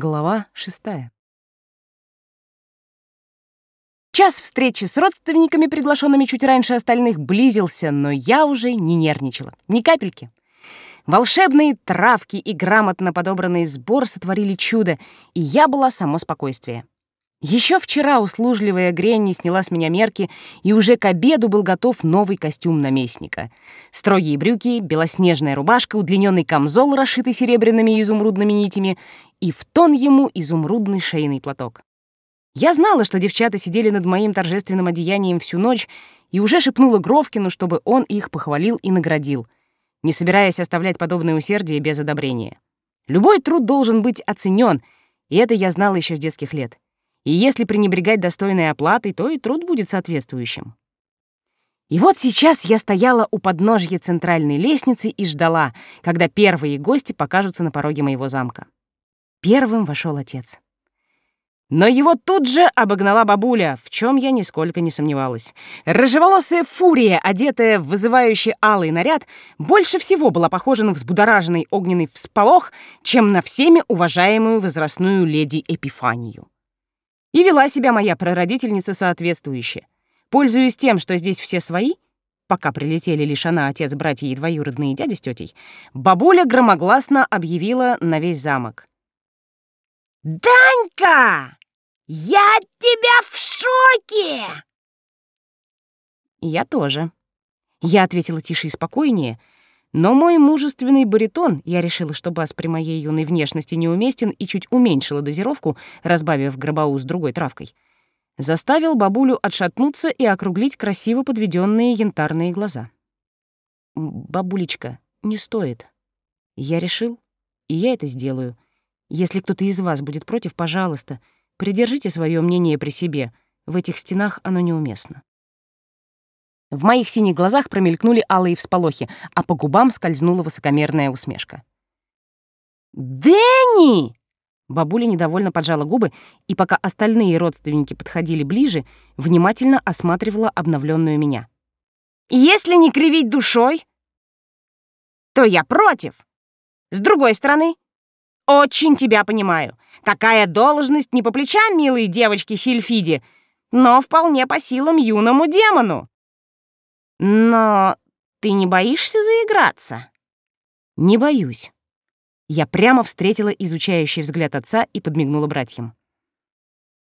Глава шестая. Час встречи с родственниками, приглашенными чуть раньше остальных, близился, но я уже не нервничала. Ни капельки. Волшебные травки и грамотно подобранный сбор сотворили чудо, и я была само спокойствие. Еще вчера услужливая Гренни сняла с меня мерки, и уже к обеду был готов новый костюм наместника. Строгие брюки, белоснежная рубашка, удлиненный камзол, расшитый серебряными и изумрудными нитями, и в тон ему изумрудный шейный платок. Я знала, что девчата сидели над моим торжественным одеянием всю ночь, и уже шепнула Гровкину, чтобы он их похвалил и наградил, не собираясь оставлять подобное усердие без одобрения. Любой труд должен быть оценен, и это я знала еще с детских лет. И если пренебрегать достойной оплатой, то и труд будет соответствующим. И вот сейчас я стояла у подножья центральной лестницы и ждала, когда первые гости покажутся на пороге моего замка. Первым вошел отец. Но его тут же обогнала бабуля, в чем я нисколько не сомневалась. Рыжеволосая фурия, одетая в вызывающий алый наряд, больше всего была похожа на взбудораженный огненный всполох, чем на всеми уважаемую возрастную леди Эпифанию. И вела себя моя прародительница соответствующе. Пользуясь тем, что здесь все свои, пока прилетели лишь она, отец, братья и двоюродные дяди с тетей, бабуля громогласно объявила на весь замок. «Данька! Я от тебя в шоке!» «Я тоже». Я ответила тише и спокойнее, но мой мужественный баритон, я решила, что бас при моей юной внешности неуместен и чуть уменьшила дозировку, разбавив гробау с другой травкой, заставил бабулю отшатнуться и округлить красиво подведенные янтарные глаза. «Бабулечка, не стоит. Я решил, и я это сделаю. Если кто-то из вас будет против, пожалуйста, придержите свое мнение при себе. В этих стенах оно неуместно». В моих синих глазах промелькнули алые всполохи, а по губам скользнула высокомерная усмешка. «Дэнни!» Бабуля недовольно поджала губы, и пока остальные родственники подходили ближе, внимательно осматривала обновленную меня. «Если не кривить душой, то я против. С другой стороны, очень тебя понимаю. Такая должность не по плечам милой девочки Сильфиде, но вполне по силам юному демону. Но ты не боишься заиграться? Не боюсь. Я прямо встретила изучающий взгляд отца и подмигнула братьям.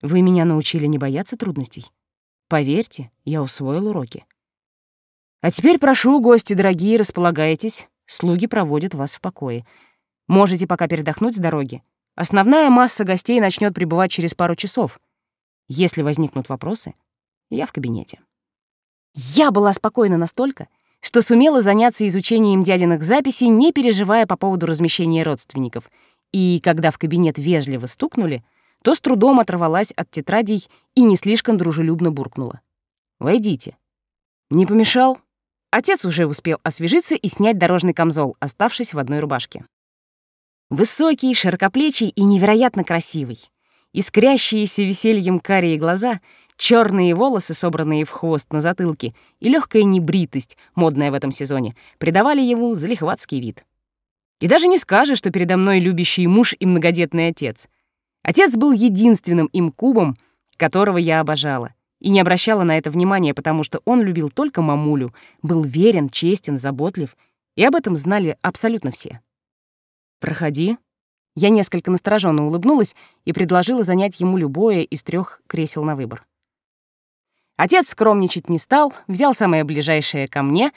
Вы меня научили не бояться трудностей. Поверьте, я усвоил уроки. А теперь прошу, гости дорогие, располагайтесь. Слуги проводят вас в покое. Можете пока передохнуть с дороги. Основная масса гостей начнет прибывать через пару часов. Если возникнут вопросы, я в кабинете. Я была спокойна настолько, что сумела заняться изучением дядиных записей, не переживая по поводу размещения родственников. И когда в кабинет вежливо стукнули, то с трудом оторвалась от тетрадей и не слишком дружелюбно буркнула. «Войдите». «Не помешал?» Отец уже успел освежиться и снять дорожный камзол, оставшись в одной рубашке. Высокий, широкоплечий и невероятно красивый. Искрящиеся весельем карие глаза Черные волосы, собранные в хвост на затылке, и легкая небритость, модная в этом сезоне, придавали ему залихватский вид. И даже не скажешь, что передо мной любящий муж и многодетный отец. Отец был единственным им кубом, которого я обожала, и не обращала на это внимания, потому что он любил только мамулю, был верен, честен, заботлив, и об этом знали абсолютно все. «Проходи». Я несколько настороженно улыбнулась и предложила занять ему любое из трех кресел на выбор. Отец скромничать не стал, взял самое ближайшее ко мне,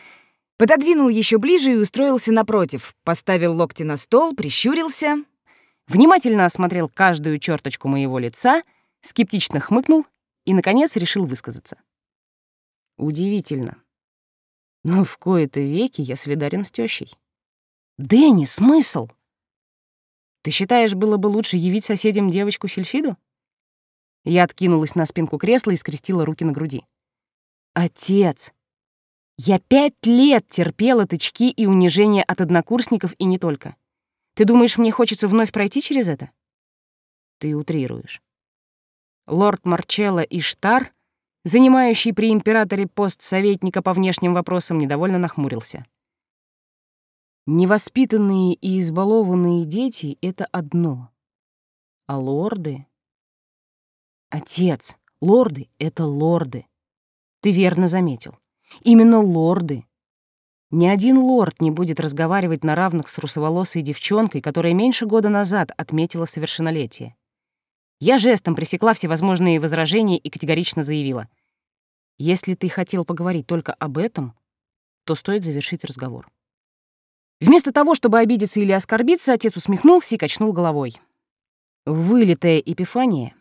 пододвинул еще ближе и устроился напротив, поставил локти на стол, прищурился, внимательно осмотрел каждую черточку моего лица, скептично хмыкнул и, наконец, решил высказаться. Удивительно. Но в кои-то веки я солидарен с тещей. Дэнни, смысл? Ты считаешь, было бы лучше явить соседям девочку Сильфиду? Я откинулась на спинку кресла и скрестила руки на груди. «Отец! Я пять лет терпела тычки и унижения от однокурсников и не только. Ты думаешь, мне хочется вновь пройти через это?» Ты утрируешь. Лорд Марчелло Иштар, занимающий при императоре пост советника по внешним вопросам, недовольно нахмурился. Невоспитанные и избалованные дети — это одно. А лорды? Отец, лорды — это лорды. Ты верно заметил. Именно лорды. Ни один лорд не будет разговаривать на равных с русоволосой девчонкой, которая меньше года назад отметила совершеннолетие. Я жестом пресекла всевозможные возражения и категорично заявила. «Если ты хотел поговорить только об этом, то стоит завершить разговор». Вместо того, чтобы обидеться или оскорбиться, отец усмехнулся и качнул головой. Вылитая эпифания?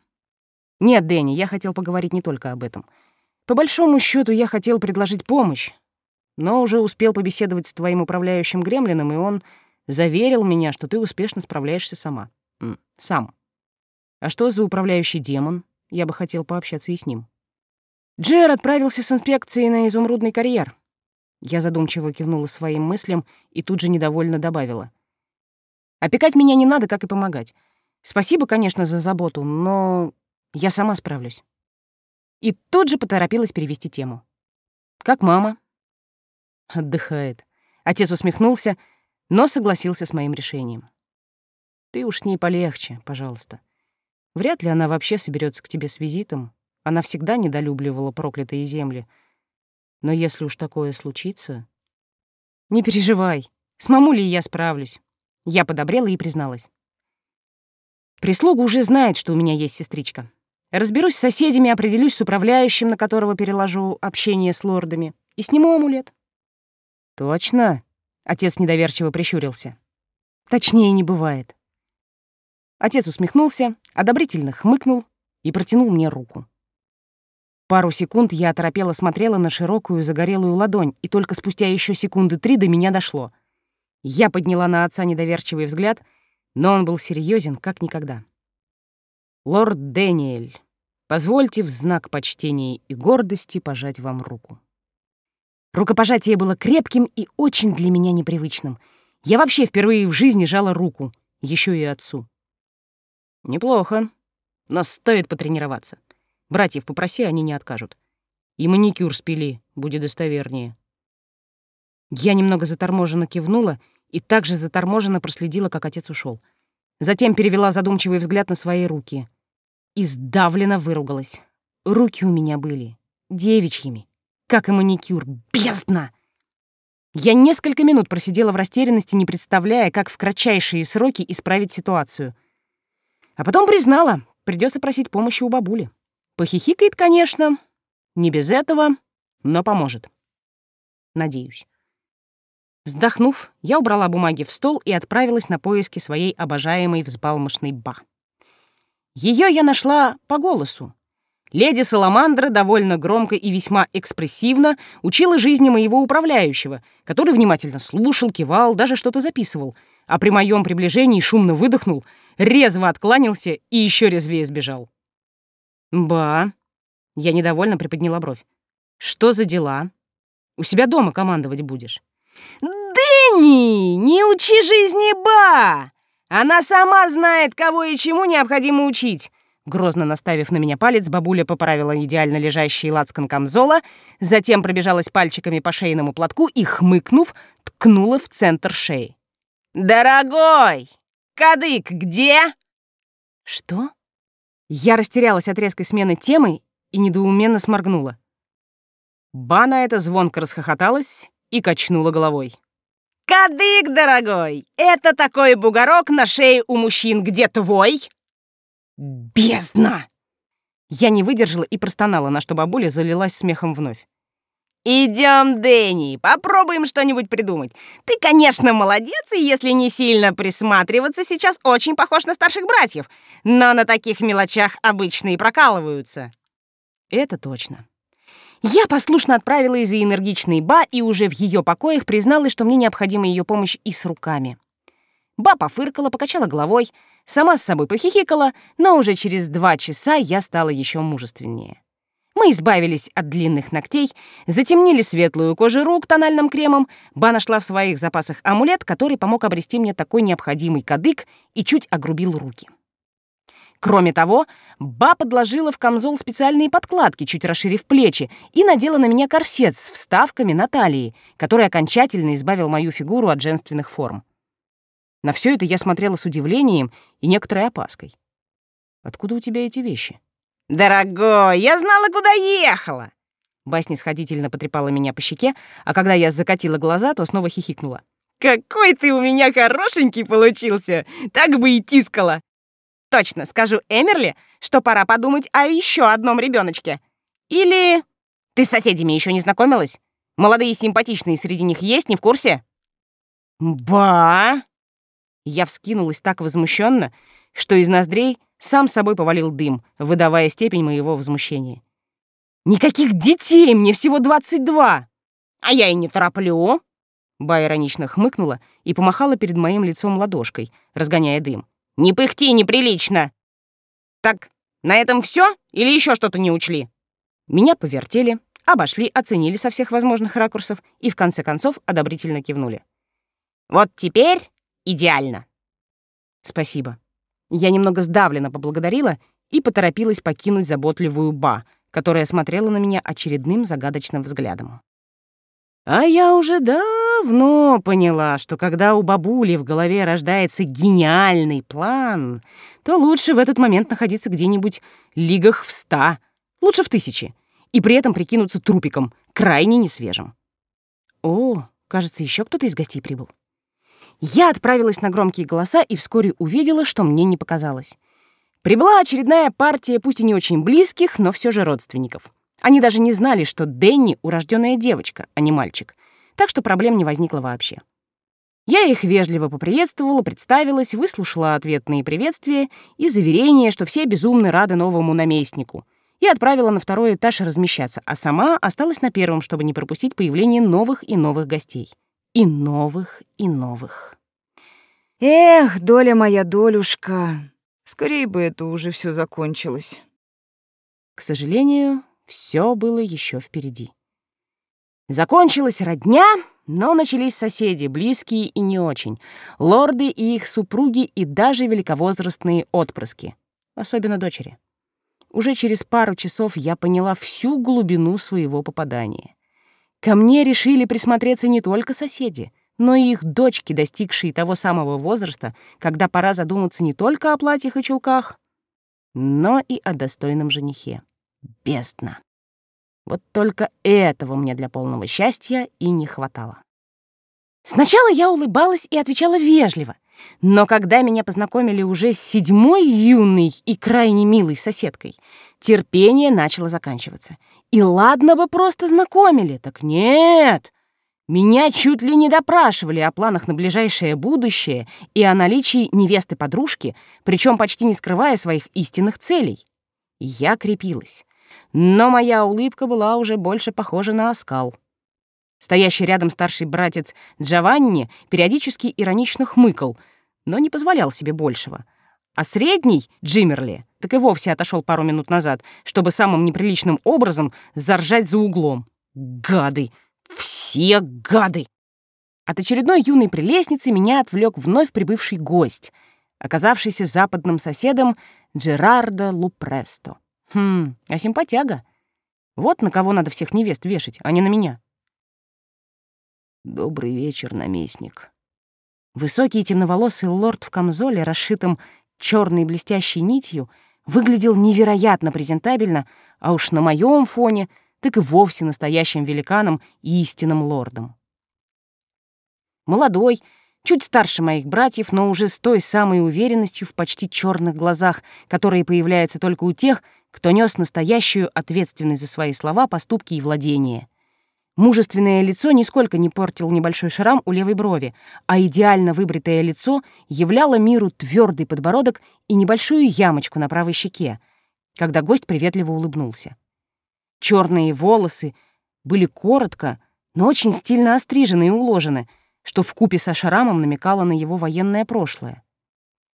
Нет, Дэнни, я хотел поговорить не только об этом. По большому счету, я хотел предложить помощь, но уже успел побеседовать с твоим управляющим гремлином, и он заверил меня, что ты успешно справляешься сама. Сам. А что за управляющий демон? Я бы хотел пообщаться и с ним. Джер отправился с инспекцией на изумрудный карьер. Я задумчиво кивнула своим мыслям и тут же недовольно добавила. Опекать меня не надо, как и помогать. Спасибо, конечно, за заботу, но я сама справлюсь. И тут же поторопилась перевести тему. Как мама? Отдыхает. Отец усмехнулся, но согласился с моим решением. Ты уж с ней полегче, пожалуйста. Вряд ли она вообще соберется к тебе с визитом. Она всегда недолюбливала проклятые земли. Но если уж такое случится... Не переживай, с мамулей я справлюсь. Я подобрела и призналась. Прислуга уже знает, что у меня есть сестричка. Разберусь с соседями, определюсь с управляющим, на которого переложу общение с лордами, и сниму амулет. Точно? Отец недоверчиво прищурился. Точнее не бывает. Отец усмехнулся, одобрительно хмыкнул и протянул мне руку. Пару секунд я оторопела смотрела на широкую загорелую ладонь, и только спустя еще секунды три до меня дошло. Я подняла на отца недоверчивый взгляд, но он был серьезен как никогда. «Лорд Дэниэль, позвольте в знак почтения и гордости пожать вам руку». Рукопожатие было крепким и очень для меня непривычным. Я вообще впервые в жизни жала руку, еще и отцу. Неплохо. Но стоит потренироваться. Братьев попроси, они не откажут. И маникюр спили, будет достовернее. Я немного заторможенно кивнула и также заторможенно проследила, как отец ушел. Затем перевела задумчивый взгляд на свои руки. И сдавленно выругалась. Руки у меня были девичьими, как и маникюр. Бездна! Я несколько минут просидела в растерянности, не представляя, как в кратчайшие сроки исправить ситуацию. А потом признала, придется просить помощи у бабули. Похихикает, конечно, не без этого, но поможет. Надеюсь. Вздохнув, я убрала бумаги в стол и отправилась на поиски своей обожаемой взбалмошной Ба. Ее я нашла по голосу. Леди Саламандра довольно громко и весьма экспрессивно учила жизни моего управляющего, который внимательно слушал, кивал, даже что-то записывал, а при моем приближении шумно выдохнул, резво откланялся и еще резвее сбежал. «Ба!» — я недовольно приподняла бровь. «Что за дела? У себя дома командовать будешь?» «Дэнни, не учи жизни Ба! Она сама знает, кого и чему необходимо учить!» Грозно наставив на меня палец, бабуля поправила идеально лежащий лацкан камзола, затем пробежалась пальчиками по шейному платку и, хмыкнув, ткнула в центр шеи. «Дорогой, кадык где?» «Что?» Я растерялась от резкой смены темы и недоуменно сморгнула. Бана это звонко расхохоталась и качнула головой. «Кадык, дорогой! Это такой бугорок на шее у мужчин, где твой?» «Бездна!» Я не выдержала и простонала, на что бабуля залилась смехом вновь. «Идем, Дэнни, попробуем что-нибудь придумать. Ты, конечно, молодец, и если не сильно присматриваться, сейчас очень похож на старших братьев, но на таких мелочах обычно и прокалываются». Это точно. Я послушно отправилась за энергичной Ба и уже в ее покоях призналась, что мне необходима ее помощь и с руками. Ба пофыркала, покачала головой, сама с собой похихикала, но уже через два часа я стала еще мужественнее. Мы избавились от длинных ногтей, затемнили светлую кожу рук тональным кремом, Ба нашла в своих запасах амулет, который помог обрести мне такой необходимый кадык и чуть огрубил руки. Кроме того, Ба подложила в камзол специальные подкладки, чуть расширив плечи, и надела на меня корсет с вставками на талии, который окончательно избавил мою фигуру от женственных форм. На все это я смотрела с удивлением и некоторой опаской. Откуда у тебя эти вещи? Дорогой, я знала, куда ехала. Ба снисходительно потрепала меня по щеке, а когда я закатила глаза, то снова хихикнула. «Какой ты у меня хорошенький получился! Так бы и тискала!» «Точно, скажу Эмерли, что пора подумать о еще одном ребеночке. Или... Ты с соседями еще не знакомилась? Молодые симпатичные среди них есть, не в курсе?» «Ба!» Я вскинулась так возмущенно, что из ноздрей сам собой повалил дым, выдавая степень моего возмущения. Никаких детей, мне всего двадцать два. А я и не тороплю. Ба иронично хмыкнула и помахала перед моим лицом ладошкой, разгоняя дым. Не пыхти, неприлично. Так, на этом все или еще что-то не учли? Меня повертели, обошли, оценили со всех возможных ракурсов и в конце концов одобрительно кивнули. Вот теперь идеально. Спасибо. Я немного сдавленно поблагодарила и поторопилась покинуть заботливую Ба, которая смотрела на меня очередным загадочным взглядом. А я уже давно поняла, что когда у бабули в голове рождается гениальный план, то лучше в этот момент находиться где-нибудь лигах в ста, лучше в тысячи, и при этом прикинуться трупиком, крайне несвежим. О, кажется, еще кто-то из гостей прибыл. Я отправилась на громкие голоса и вскоре увидела, что мне не показалось. Прибыла очередная партия, пусть и не очень близких, но все же родственников. Они даже не знали, что Дэнни — урожденная девочка, а не мальчик. Так что проблем не возникло вообще. Я их вежливо поприветствовала, представилась, выслушала ответные приветствия и заверения, что все безумно рады новому наместнику, и отправила на второй этаж размещаться, а сама осталась на первом, чтобы не пропустить появление новых и новых гостей. И новых, и новых. «Эх, доля моя, долюшка!» Скорее бы это уже все закончилось. К сожалению, все было еще впереди. Закончилась родня, но начались соседи, близкие и не очень, лорды и их супруги и даже великовозрастные отпрыски, особенно дочери. Уже через пару часов я поняла всю глубину своего попадания. Ко мне решили присмотреться не только соседи, но и их дочки, достигшие того самого возраста, когда пора задуматься не только о платьях и чулках, но и о достойном женихе. Бездна. Вот только этого мне для полного счастья и не хватало. Сначала я улыбалась и отвечала вежливо, но когда меня познакомили уже с седьмой юной и крайне милой соседкой, терпение начало заканчиваться. И ладно бы просто знакомили, так нет. Меня чуть ли не допрашивали о планах на ближайшее будущее и о наличии невесты-подружки, причем почти не скрывая своих истинных целей. Я крепилась. Но моя улыбка была уже больше похожа на оскал. Стоящий рядом старший братец Джованни периодически иронично хмыкал, но не позволял себе большего. А средний, Джиммерли, так и вовсе отошел пару минут назад, чтобы самым неприличным образом заржать за углом. Гады! Все гады! От очередной юной прелестницы меня отвлек вновь прибывший гость, оказавшийся западным соседом Джерардо Лупресто. Хм, а симпатяга. Вот на кого надо всех невест вешать, а не на меня. Добрый вечер, наместник. Высокий темноволосый лорд в камзоле, расшитом черной блестящей нитью, выглядел невероятно презентабельно, а уж на моем фоне — так и вовсе настоящим великаном и истинным лордом. Молодой, чуть старше моих братьев, но уже с той самой уверенностью в почти черных глазах, которые появляются только у тех, кто нес настоящую ответственность за свои слова, поступки и владения. Мужественное лицо нисколько не портил небольшой шрам у левой брови, а идеально выбритое лицо являло миру твердый подбородок и небольшую ямочку на правой щеке, когда гость приветливо улыбнулся. Черные волосы были коротко, но очень стильно острижены и уложены, что в купе со шрамом намекало на его военное прошлое.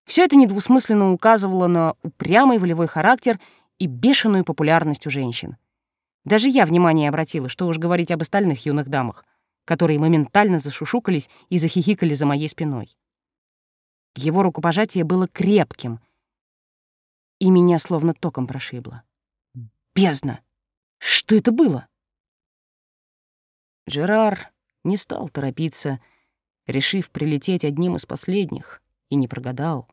Все это недвусмысленно указывало на упрямый волевой характер и бешеную популярность у женщин. Даже я внимание обратила, что уж говорить об остальных юных дамах, которые моментально зашушукались и захихикали за моей спиной. Его рукопожатие было крепким, и меня словно током прошибло. Бездна! Что это было? Жерар не стал торопиться, решив прилететь одним из последних, и не прогадал.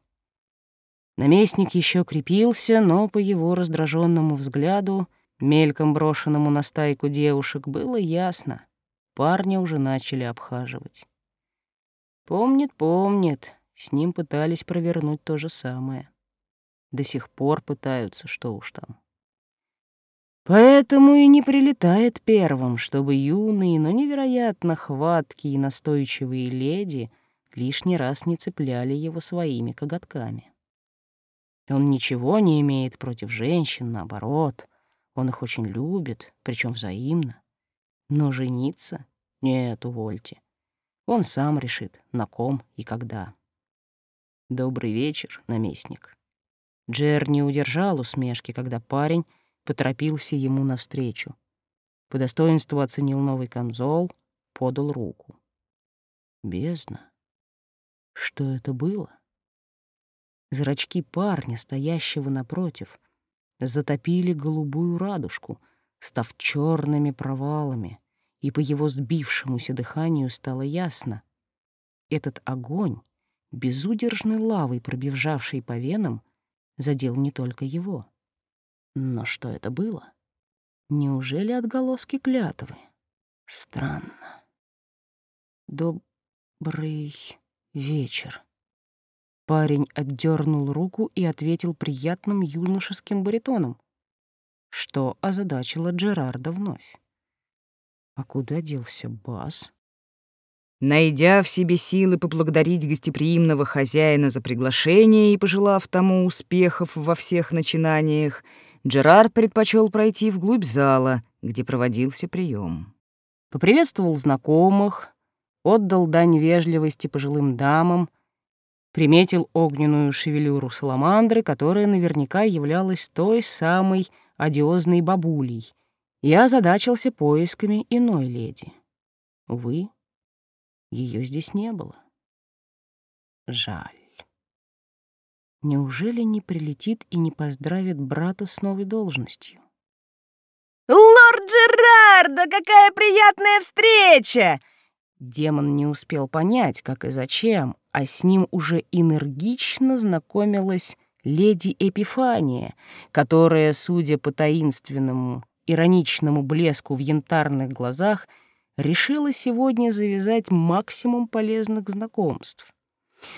Наместник еще крепился, но по его раздраженному взгляду, мельком брошенному на стайку девушек, было ясно — парня уже начали обхаживать. Помнит, помнит, с ним пытались провернуть то же самое. До сих пор пытаются, что уж там. Поэтому и не прилетает первым, чтобы юные, но невероятно хваткие и настойчивые леди лишний раз не цепляли его своими коготками. Он ничего не имеет против женщин, наоборот. Он их очень любит, причем взаимно. Но жениться? Нет, увольте. Он сам решит, на ком и когда. Добрый вечер, наместник. Джер не удержал усмешки, когда парень поторопился ему навстречу. По достоинству оценил новый камзол, подал руку. Бездна. Что это было? Зрачки парня, стоящего напротив, затопили голубую радужку, став черными провалами, и по его сбившемуся дыханию стало ясно. Этот огонь, безудержной лавой пробежавший по венам, задел не только его. Но что это было? Неужели отголоски клятвы? Странно. Добрый вечер. Парень отдернул руку и ответил приятным юношеским баритоном, что озадачило Джерарда вновь. А куда делся Бас? Найдя в себе силы поблагодарить гостеприимного хозяина за приглашение и пожелав тому успехов во всех начинаниях, Джерар предпочел пройти вглубь зала, где проводился прием. Поприветствовал знакомых, отдал дань вежливости пожилым дамам, приметил огненную шевелюру саламандры, которая наверняка являлась той самой одиозной бабулей — я озадачился поисками иной леди. Увы, ее здесь не было. Жаль. Неужели не прилетит и не поздравит брата с новой должностью? «Лорд Джерардо, какая приятная встреча!» Демон не успел понять, как и зачем, а с ним уже энергично знакомилась леди Эпифания, которая, судя по таинственному ироничному блеску в янтарных глазах, решила сегодня завязать максимум полезных знакомств.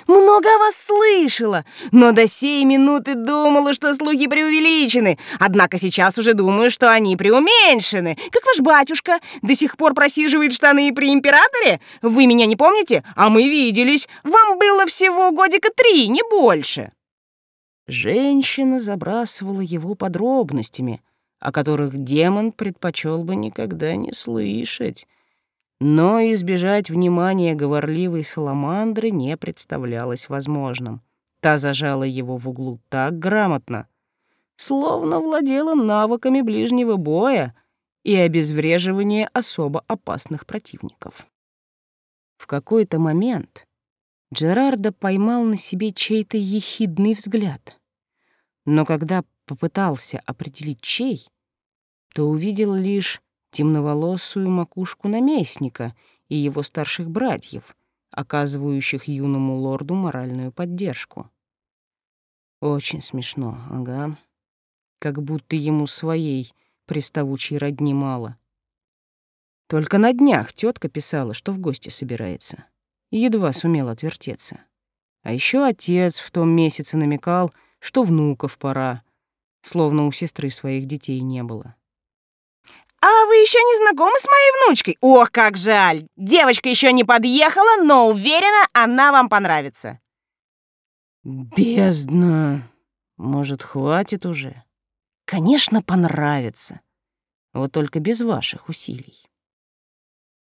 «Много о вас слышала, но до сей минуты думала, что слухи преувеличены. Однако сейчас уже думаю, что они преуменьшены. Как ваш батюшка до сих пор просиживает штаны при императоре? Вы меня не помните? А мы виделись. Вам было всего годика три, не больше». Женщина забрасывала его подробностями — о которых демон предпочел бы никогда не слышать. Но избежать внимания говорливой саламандры не представлялось возможным. Та зажала его в углу так грамотно, словно владела навыками ближнего боя и обезвреживания особо опасных противников. В какой-то момент Джерардо поймал на себе чей-то ехидный взгляд. Но когда попытался определить чей, то увидел лишь темноволосую макушку наместника и его старших братьев, оказывающих юному лорду моральную поддержку. Очень смешно, ага. Как будто ему своей приставучей родни мало. Только на днях тетка писала, что в гости собирается. Едва сумел отвертеться. А еще отец в том месяце намекал, что внуков пора, словно у сестры своих детей не было. «А вы еще не знакомы с моей внучкой? Ох, как жаль! Девочка еще не подъехала, но уверена, она вам понравится». «Бездна! Может, хватит уже?» «Конечно, понравится. Вот только без ваших усилий».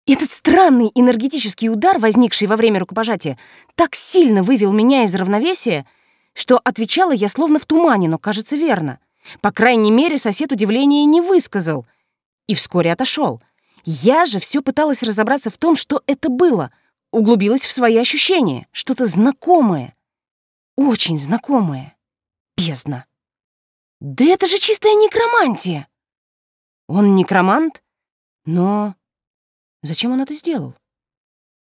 Этот странный энергетический удар, возникший во время рукопожатия, так сильно вывел меня из равновесия, что отвечала я словно в тумане, но кажется верно. По крайней мере, сосед удивления не высказал и вскоре отошел. Я же все пыталась разобраться в том, что это было, углубилась в свои ощущения, что-то знакомое, очень знакомое. Бездна. Да это же чистая некромантия. Он некромант, но зачем он это сделал?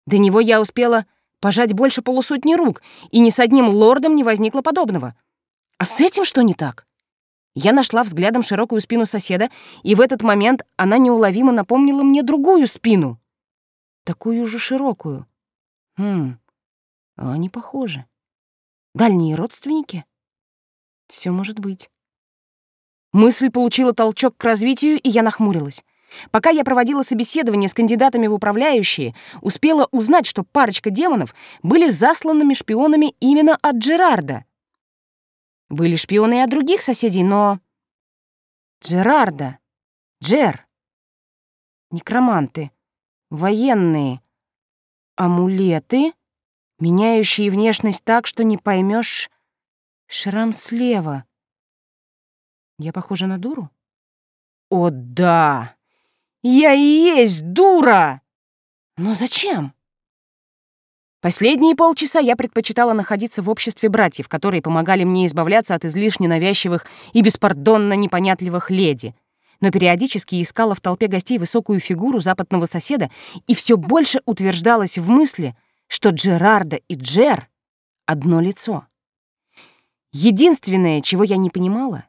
До него я успела пожать больше полусотни рук, и ни с одним лордом не возникло подобного. А с этим что не так? Я нашла взглядом широкую спину соседа, и в этот момент она неуловимо напомнила мне другую спину. Такую же широкую. Хм, а они похожи. Дальние родственники? Все может быть. Мысль получила толчок к развитию, и я нахмурилась. Пока я проводила собеседование с кандидатами в управляющие, успела узнать, что парочка демонов были засланными шпионами именно от Джерарда. Были шпионы и от других соседей, но... Джерарда. Джер. Некроманты. Военные. Амулеты, меняющие внешность так, что не поймешь. Шрам слева. Я похожа на дуру? О, да! Я и есть дура! Но зачем? Последние полчаса я предпочитала находиться в обществе братьев, которые помогали мне избавляться от излишне навязчивых и беспардонно непонятливых леди. Но периодически искала в толпе гостей высокую фигуру западного соседа и все больше утверждалась в мысли, что Джерарда и Джер — одно лицо. Единственное, чего я не понимала,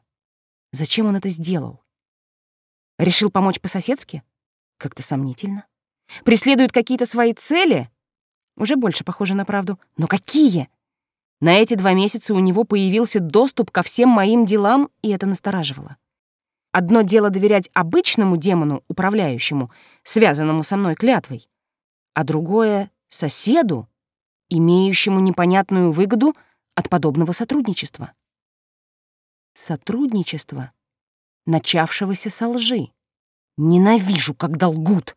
зачем он это сделал. Решил помочь по-соседски? Как-то сомнительно. Преследует какие-то свои цели? Уже больше похоже на правду. Но какие? На эти два месяца у него появился доступ ко всем моим делам, и это настораживало. Одно дело доверять обычному демону, управляющему, связанному со мной клятвой, а другое — соседу, имеющему непонятную выгоду от подобного сотрудничества. Сотрудничество начавшегося со лжи. Ненавижу, когда лгут.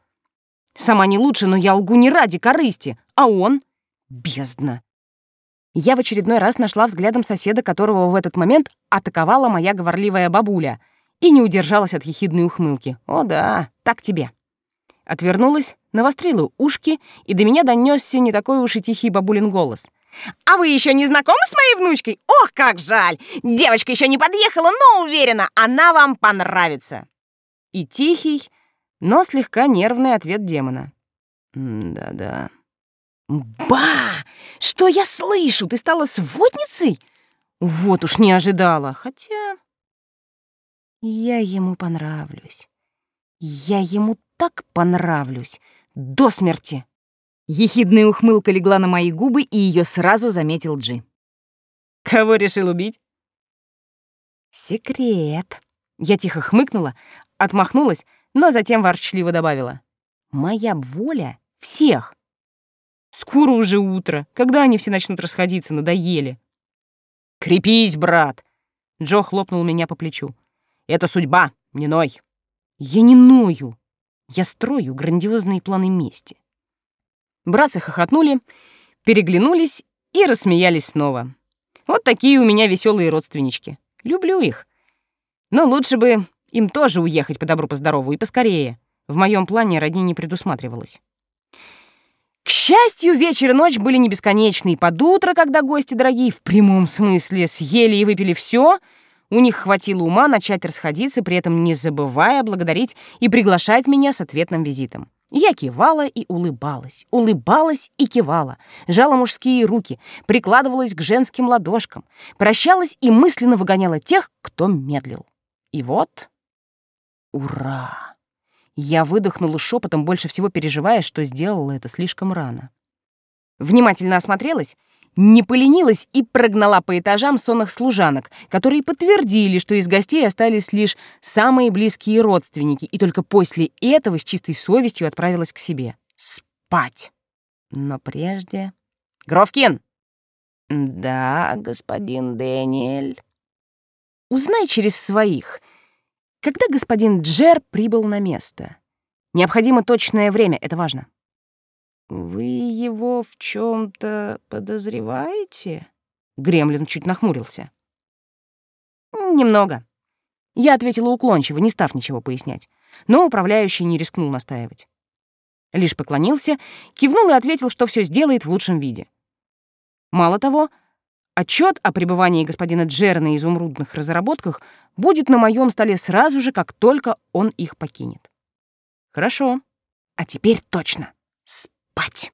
Сама не лучше, но я лгу не ради корысти, а он — бездна. Я в очередной раз нашла взглядом соседа, которого в этот момент атаковала моя говорливая бабуля, и не удержалась от ехидной ухмылки. «О да, так тебе». Отвернулась, навострила ушки, и до меня донесся не такой уж и тихий бабулин голос — а вы еще не знакомы с моей внучкой? Ох, как жаль! Девочка еще не подъехала, но уверена, она вам понравится. И тихий, но слегка нервный ответ демона. Да-да. Ба! Что я слышу? Ты стала сводницей? Вот уж не ожидала. Хотя я ему понравлюсь. Я ему так понравлюсь. До смерти. Ехидная ухмылка легла на мои губы, и ее сразу заметил Джи. «Кого решил убить?» «Секрет». Я тихо хмыкнула, отмахнулась, но затем ворчливо добавила. «Моя воля всех». «Скоро уже утро. Когда они все начнут расходиться, надоели». «Крепись, брат!» Джо хлопнул меня по плечу. «Это судьба, не ной». «Я не ною. Я строю грандиозные планы мести». Братцы хохотнули, переглянулись и рассмеялись снова. Вот такие у меня веселые родственнички. Люблю их. Но лучше бы им тоже уехать по добру, по здорову и поскорее. В моем плане родни не предусматривалось. К счастью, вечер и ночь были не бесконечны, и под утро, когда гости дорогие в прямом смысле съели и выпили все, у них хватило ума начать расходиться, при этом не забывая благодарить и приглашать меня с ответным визитом. Я кивала и улыбалась, улыбалась и кивала, жала мужские руки, прикладывалась к женским ладошкам, прощалась и мысленно выгоняла тех, кто медлил. И вот... Ура! Я выдохнула шепотом, больше всего переживая, что сделала это слишком рано. Внимательно осмотрелась не поленилась и прогнала по этажам сонных служанок, которые подтвердили, что из гостей остались лишь самые близкие родственники, и только после этого с чистой совестью отправилась к себе. Спать. Но прежде... Гровкин! Да, господин Дэниэль. Узнай через своих, когда господин Джер прибыл на место. Необходимо точное время, это важно. «Вы его в чем то подозреваете?» Гремлин чуть нахмурился. «Немного». Я ответила уклончиво, не став ничего пояснять. Но управляющий не рискнул настаивать. Лишь поклонился, кивнул и ответил, что все сделает в лучшем виде. Мало того, отчет о пребывании господина Джера на изумрудных разработках будет на моем столе сразу же, как только он их покинет. Хорошо. А теперь точно спать.